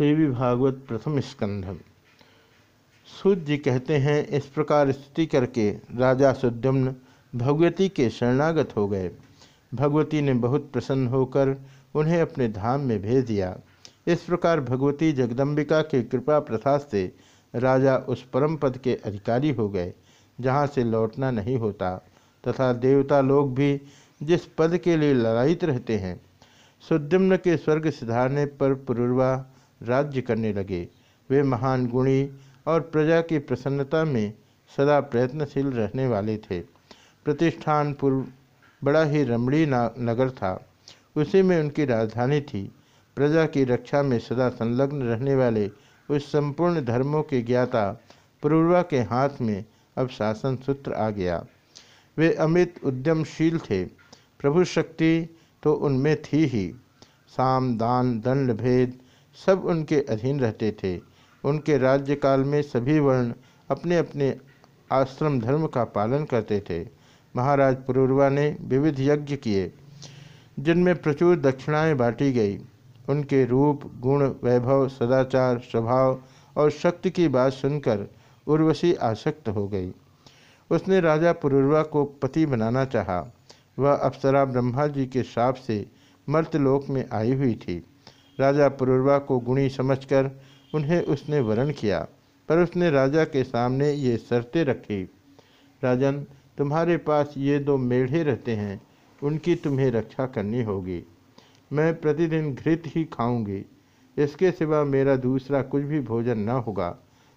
देवी भागवत प्रथम स्कंध। सूत जी कहते हैं, इस प्रकार स्थिति करके राजा सुद्युम्न भगवती के शरणागत हो गए। भगवती ने बहुत प्रसन्न होकर उन्हें अपने धाम में भेज दिया। इस प्रकार भगवती जगदम्बिका के कृपा प्रथा से राजा उस परम पद के अधिकारी हो गए, जहाँ से लौटना नहीं होता, तथा देवता लोग भी जिस पद के लिए लड़ाइत रहते हैं। सुद्युम्न के स्वर्ग सिधारने पर पुरुर्वा राज्य करने लगे। वे महान गुणी और प्रजा की प्रसन्नता में सदा प्रयत्नशील रहने वाले थे। प्रतिष्ठान पूर्व बड़ा ही रमणीय नगर था। उसी में उनकी राजधानी थी। प्रजा की रक्षा में सदा संलग्न रहने वाले उस संपूर्ण धर्मों के ज्ञाता पूर्वा के हाथ में अब शासन सूत्र आ गया। वे अमित उद्यमशील थे। प्रभु शक्ति तो उनमें थी ही। साम, दान, दंड, भेद सब उनके अधीन रहते थे। उनके राज्यकाल में सभी वर्ण अपने अपने आश्रम धर्म का पालन करते थे। महाराज पुरुरवा ने विविध यज्ञ किए, जिनमें प्रचुर दक्षिणाएँ बांटी गई। उनके रूप, गुण, वैभव, सदाचार, स्वभाव और शक्ति की बात सुनकर उर्वशी आसक्त हो गई। उसने राजा पुरुरवा को पति बनाना चाहा। वह अप्सरा ब्रह्मा जी के श्राप से मर्तलोक में आई हुई थी। राजा पुरुरवा को गुणी समझकर उन्हें उसने वरण किया, पर उसने राजा के सामने ये शर्तें रखी। राजन, तुम्हारे पास ये दो मेढ़े रहते हैं, उनकी तुम्हें रक्षा करनी होगी। मैं प्रतिदिन घृत ही खाऊँगी, इसके सिवा मेरा दूसरा कुछ भी भोजन न होगा।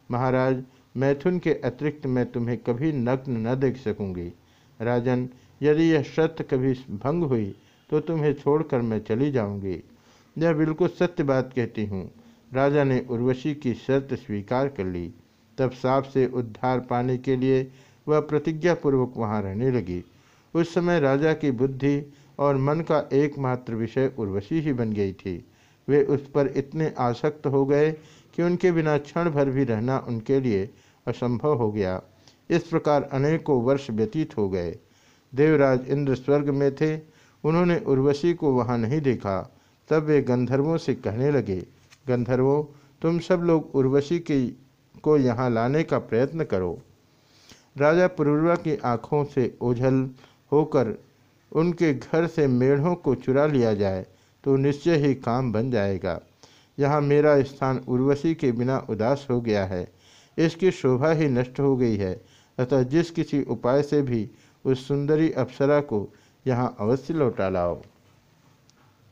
महाराज, मैथुन के अतिरिक्त मैं तुम्हें कभी नग्न न देख सकूँगी। राजन, यदि यह शर्त कभी भंग हुई तो तुम्हें छोड़कर मैं चली जाऊँगी। यह बिल्कुल सत्य बात कहती हूँ। राजा ने उर्वशी की शर्त स्वीकार कर ली। तब साप से उद्धार पाने के लिए वह प्रतिज्ञापूर्वक वहाँ रहने लगी। उस समय राजा की बुद्धि और मन का एकमात्र विषय उर्वशी ही बन गई थी। वे उस पर इतने आसक्त हो गए कि उनके बिना क्षण भर भी रहना उनके लिए असंभव हो गया। इस प्रकार अनेकों वर्ष व्यतीत हो गए। देवराज इंद्र स्वर्ग में थे। उन्होंने उर्वशी को वहाँ नहीं देखा। तब वे गंधर्वों से कहने लगे, गंधर्वों, तुम सब लोग उर्वशी के, को यहाँ लाने का प्रयत्न करो। राजा पुरुरवा की आँखों से ओझल होकर उनके घर से मेढ़ों को चुरा लिया जाए तो निश्चय ही काम बन जाएगा। यहाँ मेरा स्थान उर्वशी के बिना उदास हो गया है। इसकी शोभा ही नष्ट हो गई है। अतः जिस किसी उपाय से भी उस सुंदरी अप्सरा को यहाँ अवश्य लौटा लाओ।